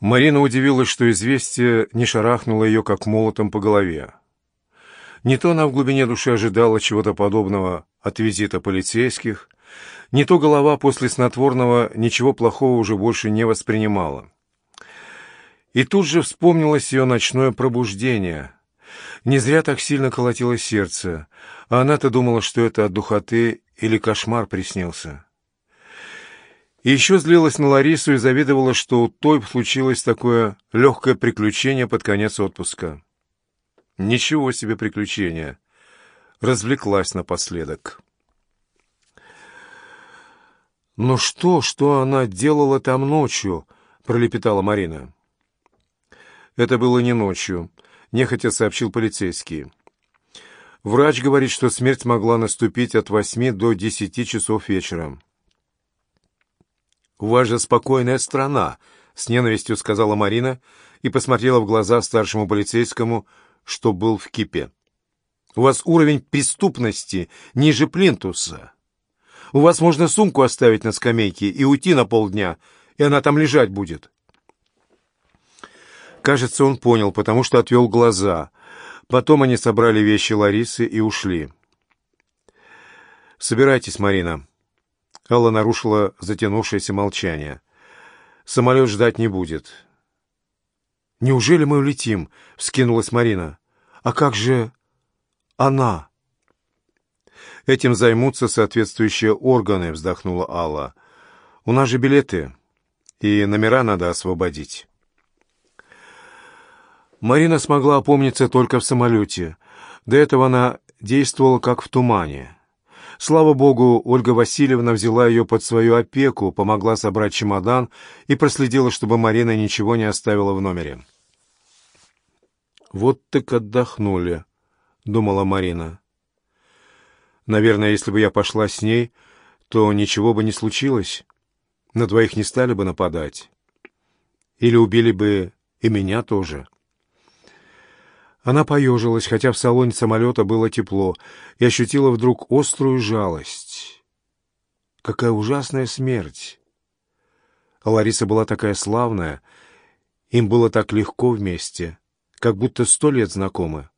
Марина удивилась, что известие не шарахнуло ее, как молотом по голове. Не то она в глубине души ожидала чего-то подобного от визита полицейских, не то голова после снотворного ничего плохого уже больше не воспринимала. И тут же вспомнилось ее ночное пробуждение. Не зря так сильно колотилось сердце, а она-то думала, что это от духоты или кошмар приснился. Еще злилась на Ларису и завидовала, что у той случилось такое легкое приключение под конец отпуска. Ничего себе приключение. Развлеклась напоследок. «Но что, что она делала там ночью?» — пролепетала Марина. «Это было не ночью», — нехотя сообщил полицейский. «Врач говорит, что смерть могла наступить от восьми до десяти часов вечера». «У вас же спокойная страна», — с ненавистью сказала Марина и посмотрела в глаза старшему полицейскому, что был в кипе. «У вас уровень преступности ниже плинтуса. У вас можно сумку оставить на скамейке и уйти на полдня, и она там лежать будет». Кажется, он понял, потому что отвел глаза. Потом они собрали вещи Ларисы и ушли. «Собирайтесь, Марина», Алла нарушила затянувшееся молчание. «Самолет ждать не будет». «Неужели мы улетим?» — вскинулась Марина. «А как же она?» «Этим займутся соответствующие органы», — вздохнула Алла. «У нас же билеты, и номера надо освободить». Марина смогла опомниться только в самолете. До этого она действовала как в тумане. Слава богу, Ольга Васильевна взяла ее под свою опеку, помогла собрать чемодан и проследила, чтобы Марина ничего не оставила в номере. «Вот так отдохнули», — думала Марина. «Наверное, если бы я пошла с ней, то ничего бы не случилось. На двоих не стали бы нападать. Или убили бы и меня тоже». Она поежилась, хотя в салоне самолета было тепло, и ощутила вдруг острую жалость. Какая ужасная смерть! А Лариса была такая славная, им было так легко вместе, как будто сто лет знакомы.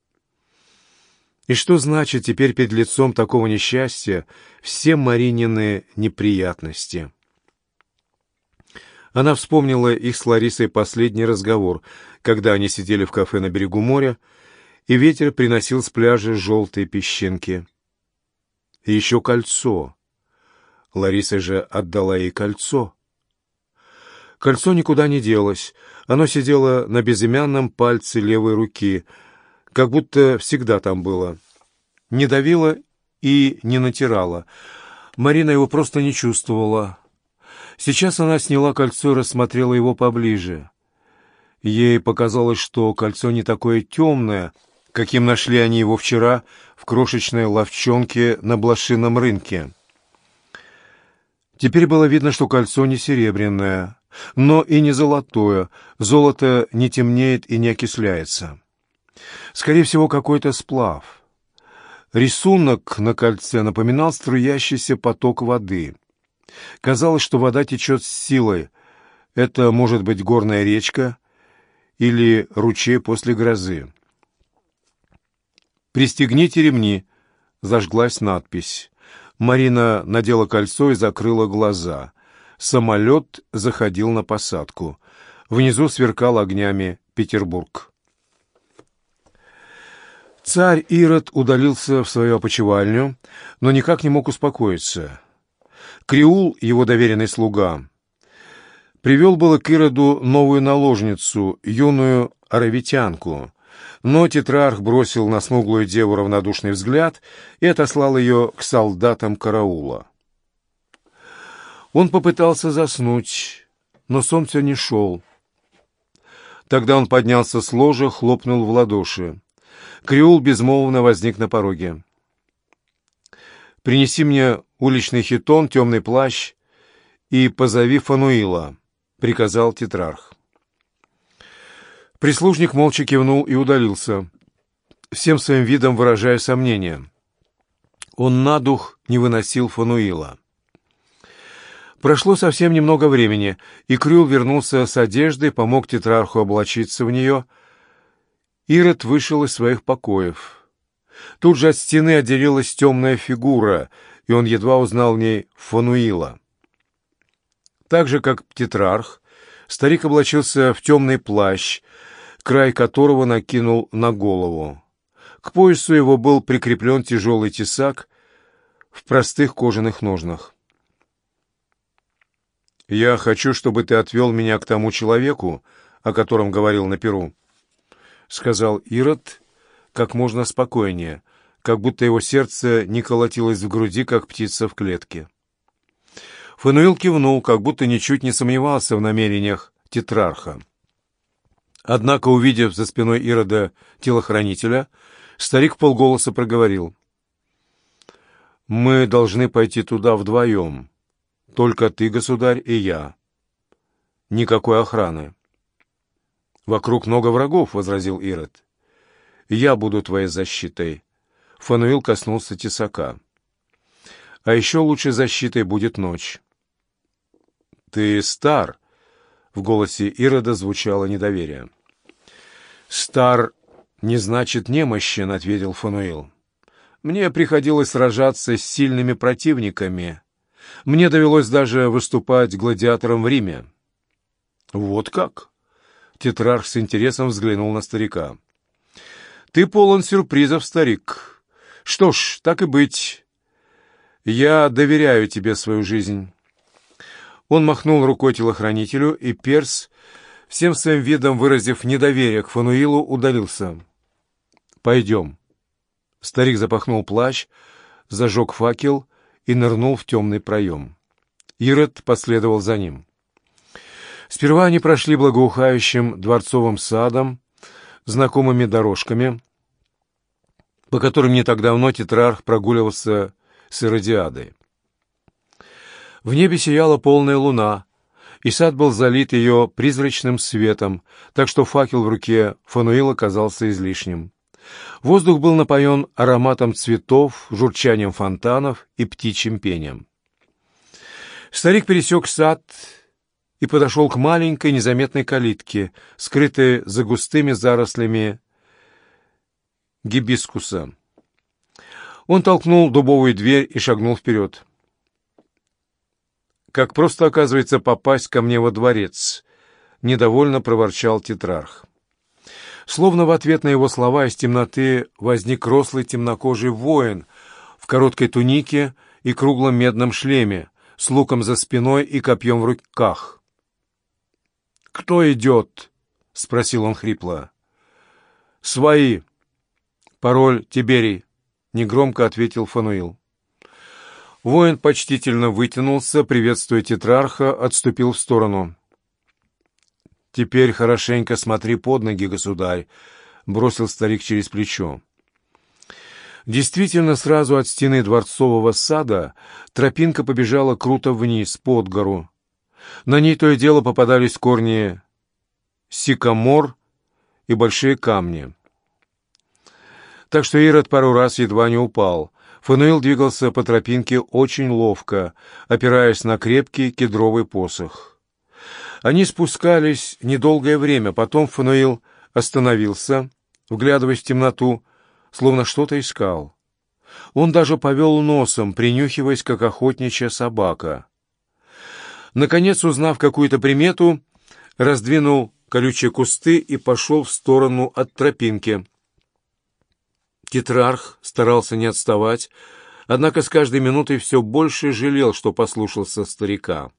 И что значит теперь перед лицом такого несчастья все Маринины неприятности? Она вспомнила их с Ларисой последний разговор, когда они сидели в кафе на берегу моря, и ветер приносил с пляжа желтые песчинки. Еще кольцо. Лариса же отдала ей кольцо. Кольцо никуда не делось. Оно сидело на безымянном пальце левой руки, как будто всегда там было. Не давило и не натирало. Марина его просто не чувствовала. Сейчас она сняла кольцо и рассмотрела его поближе. Ей показалось, что кольцо не такое темное, каким нашли они его вчера в крошечной ловчонке на блошином рынке. Теперь было видно, что кольцо не серебряное, но и не золотое, золото не темнеет и не окисляется. Скорее всего, какой-то сплав. Рисунок на кольце напоминал струящийся поток воды. Казалось, что вода течет с силой. Это может быть горная речка или ручей после грозы. «Пристегните ремни», — зажглась надпись. Марина надела кольцо и закрыла глаза. Самолет заходил на посадку. Внизу сверкал огнями Петербург. Царь Ирод удалился в свою опочивальню, но никак не мог успокоиться. Криул, его доверенный слуга, привел было к Ироду новую наложницу, юную аравитянку, но тетрарх бросил на смуглую деву равнодушный взгляд и отослал ее к солдатам караула. Он попытался заснуть, но сон все не шел. Тогда он поднялся с ложа, хлопнул в ладоши. Криул безмолвно возник на пороге. «Принеси мне уличный хитон, темный плащ и позови Фануила», — приказал тетрарх. Прислужник молча кивнул и удалился, всем своим видом выражая сомнение. Он на дух не выносил Фануила. Прошло совсем немного времени, и Крюл вернулся с одеждой, помог тетрарху облачиться в нее. Ирод вышел из своих покоев. Тут же от стены отделилась темная фигура, и он едва узнал в ней Фануила. Так же, как тетрарх, старик облачился в темный плащ, край которого накинул на голову. К поясу его был прикреплен тяжелый тесак в простых кожаных ножнах. «Я хочу, чтобы ты отвел меня к тому человеку, о котором говорил на Перу», — сказал Ирод как можно спокойнее, как будто его сердце не колотилось в груди, как птица в клетке. Фануил кивнул, как будто ничуть не сомневался в намерениях тетрарха. Однако, увидев за спиной Ирода телохранителя, старик полголоса проговорил. «Мы должны пойти туда вдвоем». Только ты, государь, и я. Никакой охраны. Вокруг много врагов, — возразил Ирод. Я буду твоей защитой. Фануил коснулся тесака. А еще лучшей защитой будет ночь. Ты стар, — в голосе Ирода звучало недоверие. Стар не значит немощен, — ответил Фануил. Мне приходилось сражаться с сильными противниками, мне довелось даже выступать гладиатором в Риме. Вот как? Тетрарх с интересом взглянул на старика. Ты полон сюрпризов, старик. Что ж, так и быть. Я доверяю тебе свою жизнь. Он махнул рукой телохранителю, и Перс, всем своим видом выразив недоверие к Фануилу, удалился. «Пойдем». Старик запахнул плащ, зажег факел и нырнул в темный проем. Ирод последовал за ним. Сперва они прошли благоухающим дворцовым садом, знакомыми дорожками, по которым не так давно тетрарх прогуливался с Иродиадой. В небе сияла полная луна, и сад был залит ее призрачным светом, так что факел в руке Фануила казался излишним. Воздух был напоен ароматом цветов, журчанием фонтанов и птичьим пением. Старик пересек сад и подошел к маленькой незаметной калитке, скрытой за густыми зарослями гибискуса. Он толкнул дубовую дверь и шагнул вперед. «Как просто, оказывается, попасть ко мне во дворец!» — недовольно проворчал тетрарх. Словно в ответ на его слова из темноты возник рослый темнокожий воин в короткой тунике и круглом медном шлеме, с луком за спиной и копьем в руках. «Кто идет?» — спросил он хрипло. «Свои. Пароль Тиберий», — негромко ответил Фануил. Воин почтительно вытянулся, приветствуя тетрарха, отступил в сторону. «Теперь хорошенько смотри под ноги, государь», — бросил старик через плечо. Действительно, сразу от стены дворцового сада тропинка побежала круто вниз, под гору. На ней то и дело попадались корни сикамор и большие камни. Так что Ирод пару раз едва не упал. Фануил двигался по тропинке очень ловко, опираясь на крепкий кедровый посох. Они спускались недолгое время, потом Фануил остановился, вглядываясь в темноту, словно что-то искал. Он даже повел носом, принюхиваясь, как охотничья собака. Наконец, узнав какую-то примету, раздвинул колючие кусты и пошел в сторону от тропинки. Тетрарх старался не отставать, однако с каждой минутой все больше жалел, что послушался старика.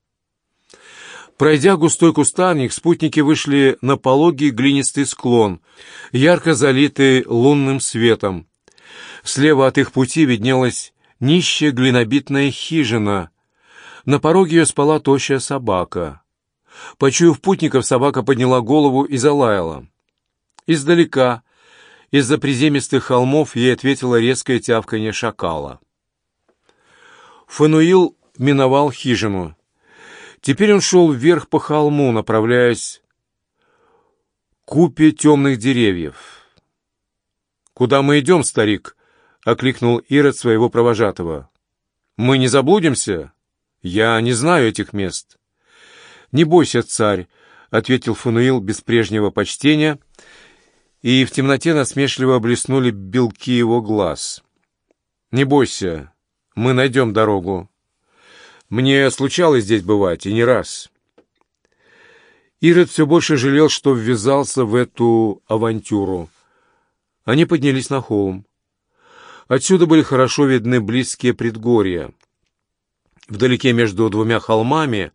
Пройдя густой кустарник, спутники вышли на пологий глинистый склон, ярко залитый лунным светом. Слева от их пути виднелась нищая глинобитная хижина. На пороге ее спала тощая собака. Почуяв путников, собака подняла голову и залаяла. Издалека, из-за приземистых холмов, ей ответило резкое тявканье шакала. Фануил миновал хижину. Теперь он шел вверх по холму, направляясь к купе темных деревьев. «Куда мы идем, старик?» — окликнул Ирод своего провожатого. «Мы не заблудимся? «Я не знаю этих мест». «Не бойся, царь», — ответил Фануил без прежнего почтения, и в темноте насмешливо блеснули белки его глаз. «Не бойся, мы найдем дорогу. Мне случалось здесь бывать, и не раз». Ирод все больше жалел, что ввязался в эту авантюру. Они поднялись на холм. Отсюда были хорошо видны близкие предгорья. Вдалеке между двумя холмами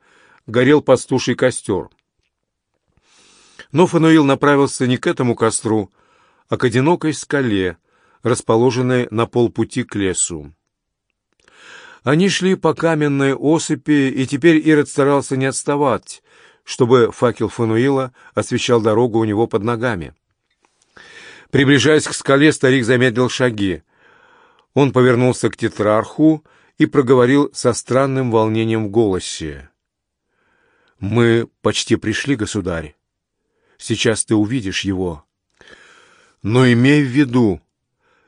горел пастуший костер. Но Фануил направился не к этому костру, а к одинокой скале, расположенной на полпути к лесу. Они шли по каменной осыпи, и теперь Ирод старался не отставать, чтобы факел Фануила освещал дорогу у него под ногами. Приближаясь к скале, старик замедлил шаги. Он повернулся к тетрарху и проговорил со странным волнением в голосе. «Мы почти пришли, государь. Сейчас ты увидишь его. Но имей в виду,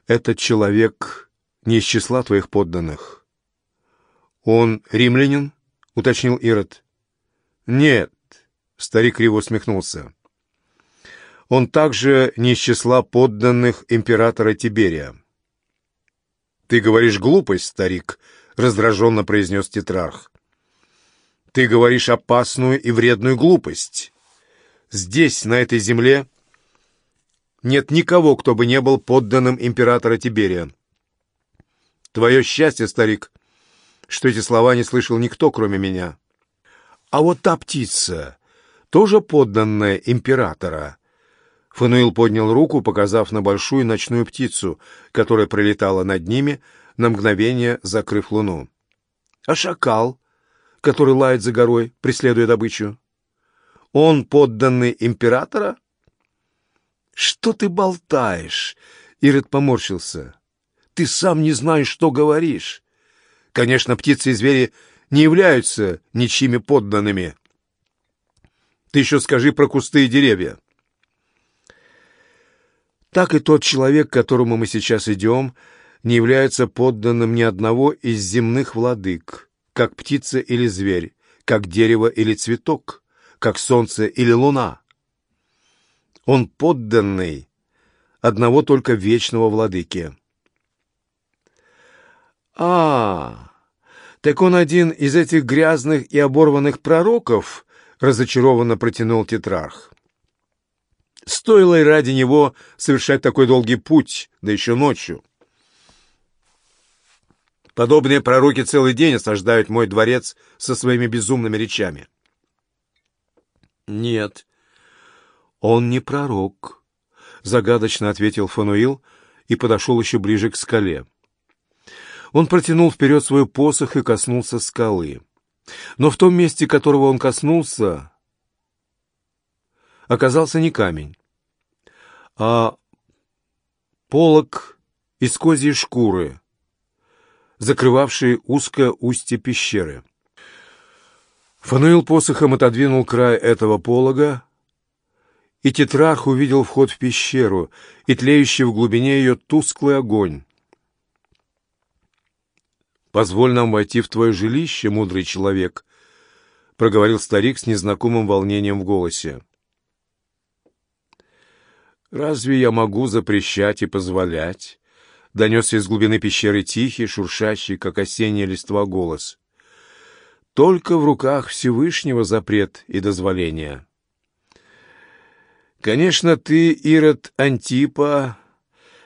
этот человек не из числа твоих подданных». «Он римлянин?» — уточнил Ирод. «Нет, Старик криво усмехнулся. Он также не из числа подданных императора Тиберия. «Ты говоришь глупость, старик», — раздраженно произнес тетрарх. «Ты говоришь опасную и вредную глупость. Здесь, на этой земле, нет никого, кто бы не был подданным императора Тиберия. Твое счастье, старик, что эти слова не слышал никто, кроме меня. А вот та птица, тоже подданная императора. Фануил поднял руку, показав на большую ночную птицу, которая пролетала над ними, на мгновение закрыв луну. А шакал, который лает за горой, преследуя добычу? Он подданный императора? Что ты болтаешь? Ирод поморщился. Ты сам не знаешь, что говоришь. Конечно, птицы и звери не являются ничьими подданными. Ты еще скажи про кусты и деревья. Так и тот человек, к которому мы сейчас идем, не является подданным ни одного из земных владык, как птица или зверь, как дерево или цветок, как солнце или луна. Он подданный одного только вечного владыки. А, так он один из этих грязных и оборванных пророков, — разочарованно протянул тетрарх. Стоило и ради него совершать такой долгий путь, да еще ночью. Подобные пророки целый день осаждают мой дворец со своими безумными речами. «Нет, он не пророк», — загадочно ответил Фануил и подошел еще ближе к скале. Он протянул вперед свой посох и коснулся скалы. Но в том месте, которого он коснулся, оказался не камень, а полог из козьей шкуры, закрывавший узкое устье пещеры. Фануил посохом отодвинул край этого полога, и тетрарх увидел вход в пещеру и тлеющий в глубине ее тусклый огонь. «Позволь нам войти в твое жилище, мудрый человек», — проговорил старик с незнакомым волнением в голосе. «Разве я могу запрещать и позволять?» — донесся из глубины пещеры тихий, шуршащий, как осенняя листва, голос. «Только в руках Всевышнего запрет и дозволение». «Конечно, ты, Ирод Антипа,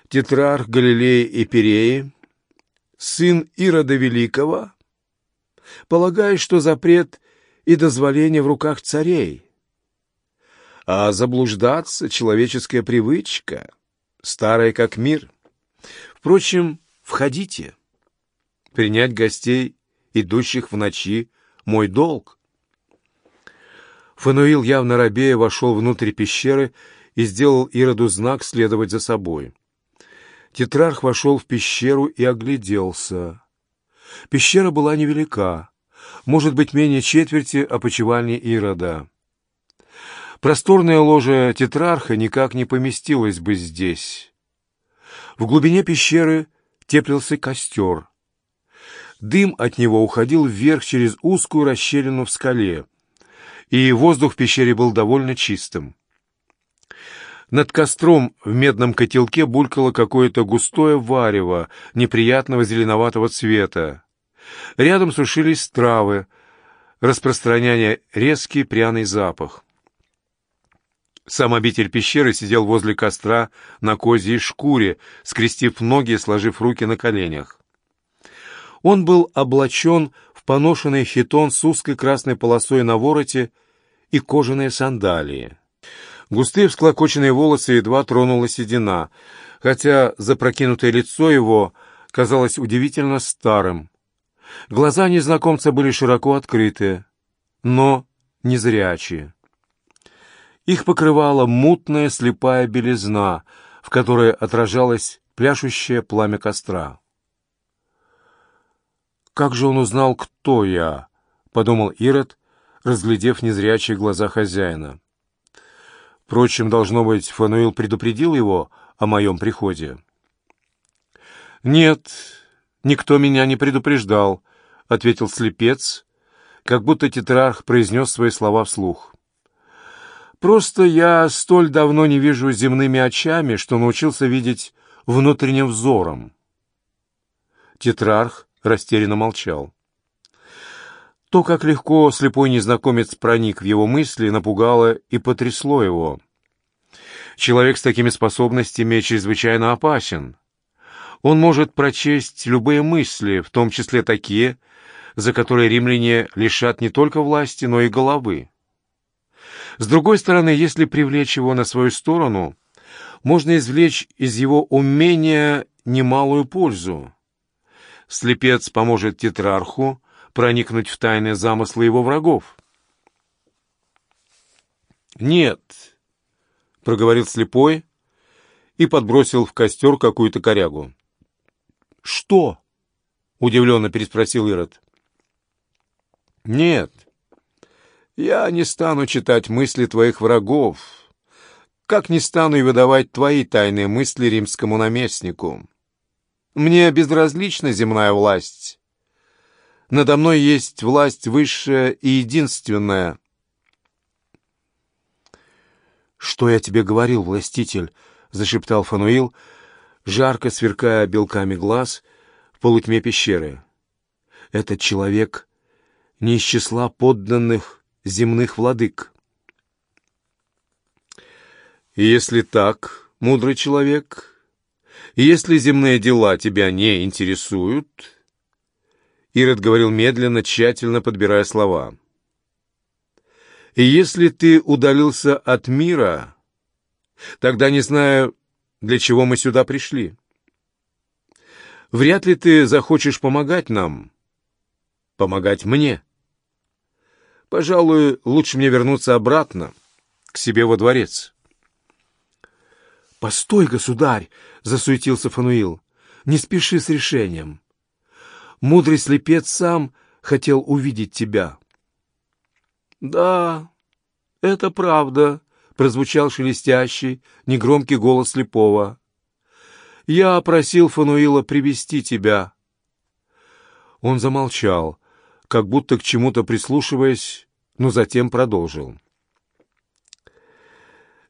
тетрарх Галилеи и Переи, сын Ирода Великого, полагаешь, что запрет и дозволение в руках царей. А заблуждаться — человеческая привычка, старая как мир. Впрочем, входите. Принять гостей, идущих в ночи, — мой долг. Фануил, явно робея, вошел внутрь пещеры и сделал Ироду знак следовать за собой. Тетрарх вошел в пещеру и огляделся. Пещера была невелика, может быть, менее четверти опочивальни Ирода. Просторное ложе тетрарха никак не поместилось бы здесь. В глубине пещеры теплился костер. Дым от него уходил вверх через узкую расщелину в скале, и воздух в пещере был довольно чистым. Над костром в медном котелке булькало какое-то густое варево неприятного зеленоватого цвета. Рядом сушились травы, распространяя резкий пряный запах. Сам обитель пещеры сидел возле костра на козьей шкуре, скрестив ноги и сложив руки на коленях. Он был облачен в поношенный хитон с узкой красной полосой на вороте и кожаные сандалии. Густые всклокоченные волосы едва тронула седина, хотя запрокинутое лицо его казалось удивительно старым. Глаза незнакомца были широко открыты, но незрячие. Их покрывала мутная слепая белизна, в которой отражалось пляшущее пламя костра. «Как же он узнал, кто я?» — подумал Ирод, разглядев незрячие глаза хозяина. Впрочем, должно быть, Фануил предупредил его о моем приходе. «Нет, никто меня не предупреждал», — ответил слепец, как будто тетрарх произнес свои слова вслух. «Просто я столь давно не вижу земными очами, что научился видеть внутренним взором». Тетрарх растерянно молчал. То, как легко слепой незнакомец проник в его мысли, напугало и потрясло его. Человек с такими способностями чрезвычайно опасен. Он может прочесть любые мысли, в том числе такие, за которые римляне лишат не только власти, но и головы. С другой стороны, если привлечь его на свою сторону, можно извлечь из его умения немалую пользу. Слепец поможет тетрарху проникнуть в тайные замыслы его врагов. «Нет», — проговорил слепой и подбросил в костер какую-то корягу. «Что?» — удивленно переспросил Ирод. «Нет, я не стану читать мысли твоих врагов, как не стану и выдавать твои тайные мысли римскому наместнику. Мне безразлична земная власть, надо мной есть власть высшая и единственная. «Что я тебе говорил, властитель?» — зашептал Фануил, жарко сверкая белками глаз в полутьме пещеры. «Этот человек не из числа подданных земных владык». «Если так, мудрый человек, если земные дела тебя не интересуют...» Ирод говорил медленно, тщательно подбирая слова. «И если ты удалился от мира, тогда не знаю, для чего мы сюда пришли. Вряд ли ты захочешь помогать нам, помогать мне. Пожалуй, лучше мне вернуться обратно, к себе во дворец». «Постой, государь!» — засуетился Фануил. «Не спеши с решением. Мудрый слепец сам хотел увидеть тебя. «Да, это правда», — прозвучал шелестящий, негромкий голос слепого. «Я просил Фануила привести тебя». Он замолчал, как будто к чему-то прислушиваясь, но затем продолжил.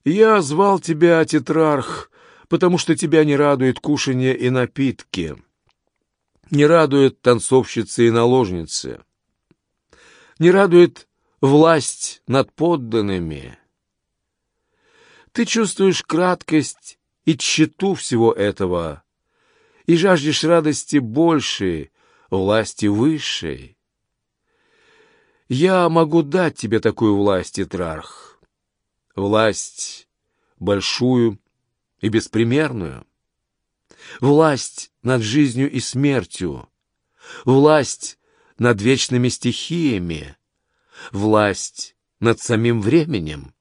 «Я звал тебя, тетрарх, потому что тебя не радует кушанье и напитки не радует танцовщицы и наложницы, не радует власть над подданными. Ты чувствуешь краткость и тщету всего этого, и жаждешь радости большей, власти высшей. Я могу дать тебе такую власть, Итрарх, власть большую и беспримерную власть над жизнью и смертью, власть над вечными стихиями, власть над самим временем.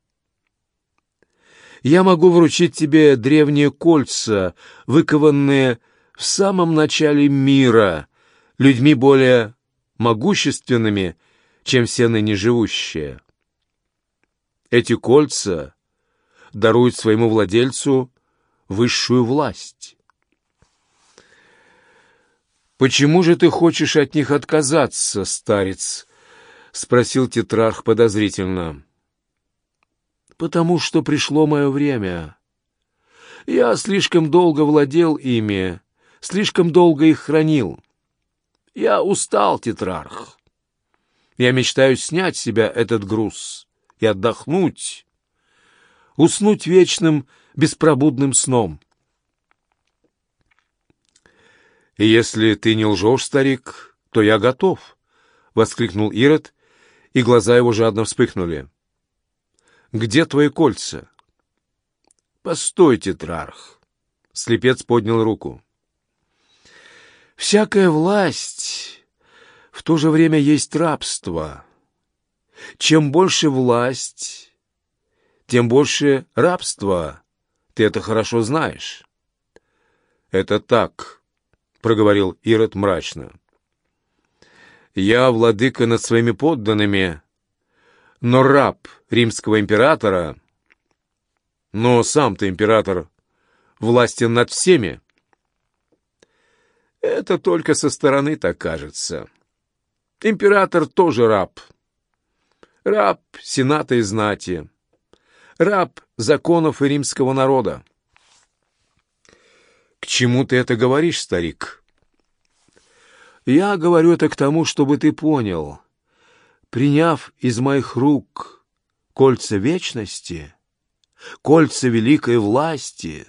Я могу вручить тебе древние кольца, выкованные в самом начале мира, людьми более могущественными, чем все ныне живущие. Эти кольца даруют своему владельцу высшую власть. «Почему же ты хочешь от них отказаться, старец?» — спросил тетрарх подозрительно. «Потому что пришло мое время. Я слишком долго владел ими, слишком долго их хранил. Я устал, тетрарх. Я мечтаю снять с себя этот груз и отдохнуть, уснуть вечным беспробудным сном». «Если ты не лжешь, старик, то я готов», — воскликнул Ирод, и глаза его жадно вспыхнули. «Где твои кольца?» «Постойте, Трарх!» — слепец поднял руку. «Всякая власть в то же время есть рабство. Чем больше власть, тем больше рабства. Ты это хорошо знаешь». «Это так», — проговорил Ирод мрачно. «Я владыка над своими подданными, но раб римского императора, но сам-то император властен над всеми». «Это только со стороны так кажется. Император тоже раб. Раб сената и знати. Раб законов и римского народа. «К чему ты это говоришь, старик?» «Я говорю это к тому, чтобы ты понял. Приняв из моих рук кольца вечности, кольца великой власти,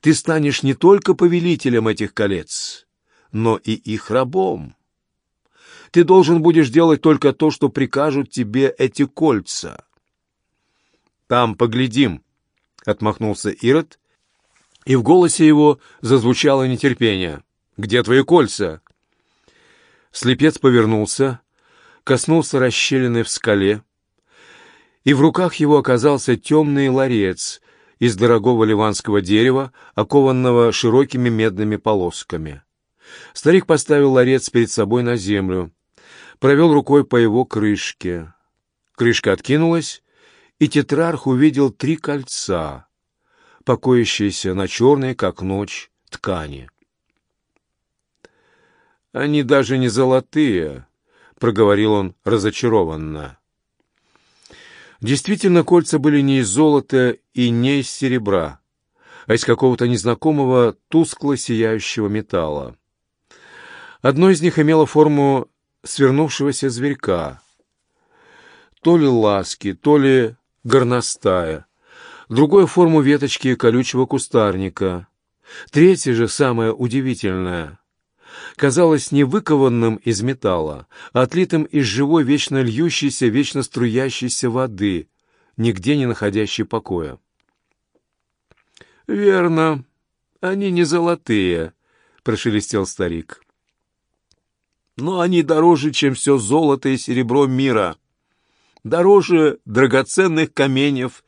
ты станешь не только повелителем этих колец, но и их рабом. Ты должен будешь делать только то, что прикажут тебе эти кольца». «Там поглядим», — отмахнулся Ирод, и в голосе его зазвучало нетерпение. «Где твои кольца?» Слепец повернулся, коснулся расщелины в скале, и в руках его оказался темный ларец из дорогого ливанского дерева, окованного широкими медными полосками. Старик поставил ларец перед собой на землю, провел рукой по его крышке. Крышка откинулась, и тетрарх увидел три кольца — покоящиеся на черной, как ночь, ткани. «Они даже не золотые», — проговорил он разочарованно. Действительно, кольца были не из золота и не из серебра, а из какого-то незнакомого тускло сияющего металла. Одно из них имело форму свернувшегося зверька, то ли ласки, то ли горностая, другое — форму веточки колючего кустарника. Третье же, самое удивительное, казалось не выкованным из металла, а отлитым из живой, вечно льющейся, вечно струящейся воды, нигде не находящей покоя. «Верно, они не золотые», — прошелестел старик. «Но они дороже, чем все золото и серебро мира, дороже драгоценных каменьев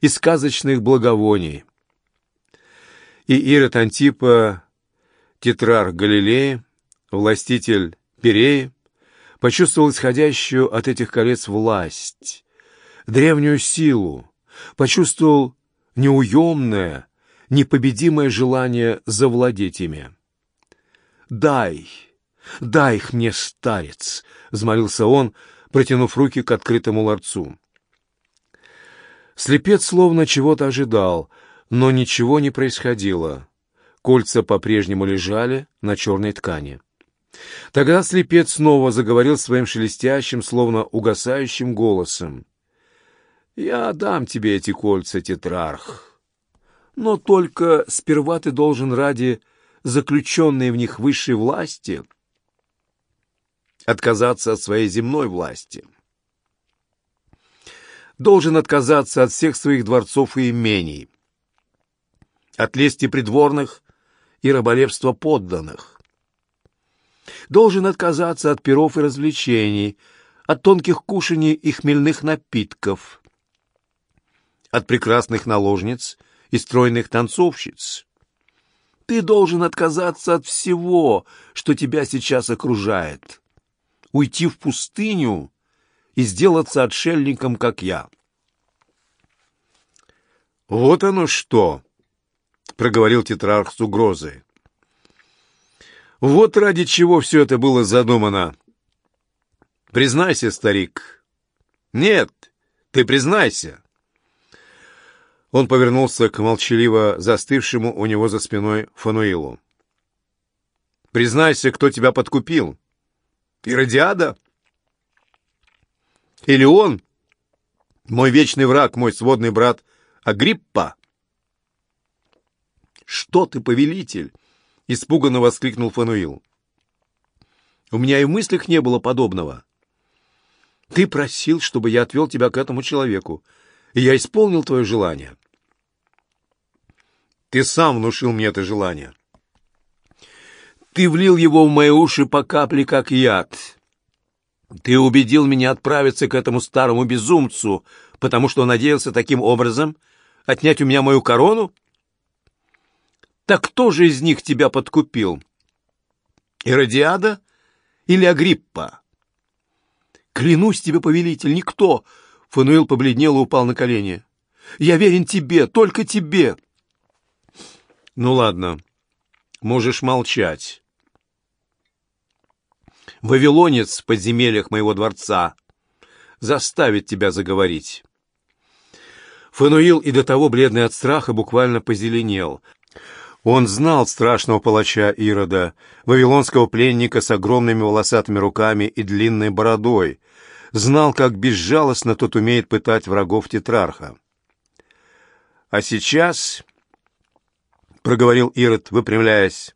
и сказочных благовоний. И Ирод Антипа, тетрарх Галилеи, властитель Переи, почувствовал исходящую от этих колец власть, древнюю силу, почувствовал неуемное, непобедимое желание завладеть ими. «Дай, дай их мне, старец!» — взмолился он, протянув руки к открытому ларцу. Слепец словно чего-то ожидал, но ничего не происходило. Кольца по-прежнему лежали на черной ткани. Тогда слепец снова заговорил своим шелестящим, словно угасающим голосом. «Я дам тебе эти кольца, тетрарх, но только сперва ты должен ради заключенной в них высшей власти отказаться от своей земной власти» должен отказаться от всех своих дворцов и имений, от лести придворных и раболепства подданных. Должен отказаться от перов и развлечений, от тонких кушаний и хмельных напитков, от прекрасных наложниц и стройных танцовщиц. Ты должен отказаться от всего, что тебя сейчас окружает, уйти в пустыню и сделаться отшельником, как я. «Вот оно что!» — проговорил тетрарх с угрозой. Вот ради чего все это было задумано. Признайся, старик. Нет, ты признайся. Он повернулся к молчаливо застывшему у него за спиной Фануилу. Признайся, кто тебя подкупил. Иродиада? Или он, мой вечный враг, мой сводный брат Агриппа? Что ты, повелитель? Испуганно воскликнул Фануил. У меня и в мыслях не было подобного. Ты просил, чтобы я отвел тебя к этому человеку, и я исполнил твое желание. Ты сам внушил мне это желание. Ты влил его в мои уши по капле, как яд. Ты убедил меня отправиться к этому старому безумцу, потому что надеялся таким образом отнять у меня мою корону? Так кто же из них тебя подкупил? Иродиада или Агриппа? Клянусь тебе, повелитель, никто. Фануил побледнел и упал на колени. Я верен тебе, только тебе. Ну ладно, можешь молчать. Вавилонец в подземельях моего дворца заставит тебя заговорить. Фануил и до того бледный от страха буквально позеленел. Он знал страшного палача Ирода, вавилонского пленника с огромными волосатыми руками и длинной бородой, знал, как безжалостно тот умеет пытать врагов тетрарха. А сейчас, — проговорил Ирод, выпрямляясь, —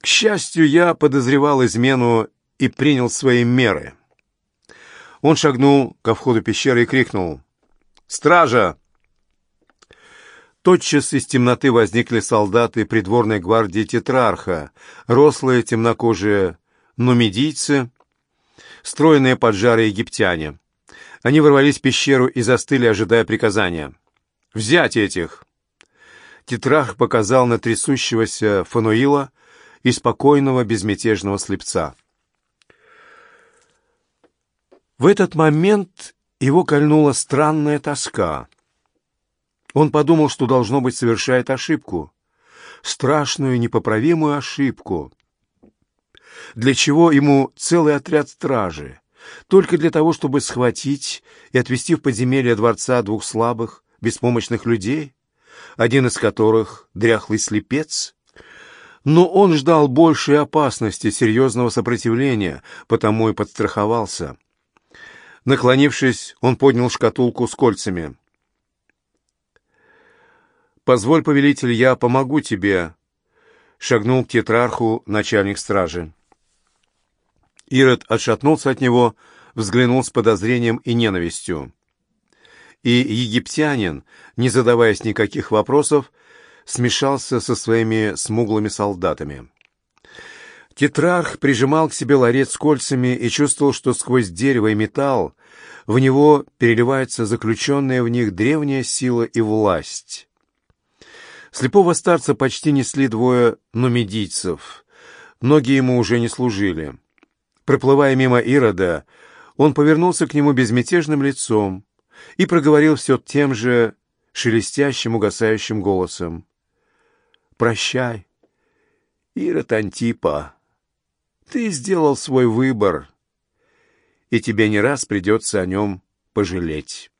к счастью, я подозревал измену и принял свои меры. Он шагнул ко входу пещеры и крикнул «Стража! Тотчас из темноты возникли солдаты придворной гвардии тетрарха, рослые темнокожие нумидийцы, стройные поджарые египтяне. Они ворвались в пещеру и застыли, ожидая приказания. «Взять этих!» Тетрарх показал на трясущегося Фануила и спокойного безмятежного слепца. В этот момент его кольнула странная тоска — он подумал, что, должно быть, совершает ошибку. Страшную, непоправимую ошибку. Для чего ему целый отряд стражи? Только для того, чтобы схватить и отвезти в подземелье дворца двух слабых, беспомощных людей, один из которых — дряхлый слепец? Но он ждал большей опасности, серьезного сопротивления, потому и подстраховался. Наклонившись, он поднял шкатулку с кольцами. «Позволь, повелитель, я помогу тебе», — шагнул к тетрарху начальник стражи. Ирод отшатнулся от него, взглянул с подозрением и ненавистью. И египтянин, не задаваясь никаких вопросов, смешался со своими смуглыми солдатами. Тетрарх прижимал к себе ларец кольцами и чувствовал, что сквозь дерево и металл в него переливается заключенная в них древняя сила и власть. Слепого старца почти несли двое нумидийцев. Ноги ему уже не служили. Проплывая мимо Ирода, он повернулся к нему безмятежным лицом и проговорил все тем же шелестящим, угасающим голосом. «Прощай, Ирод Антипа, ты сделал свой выбор, и тебе не раз придется о нем пожалеть».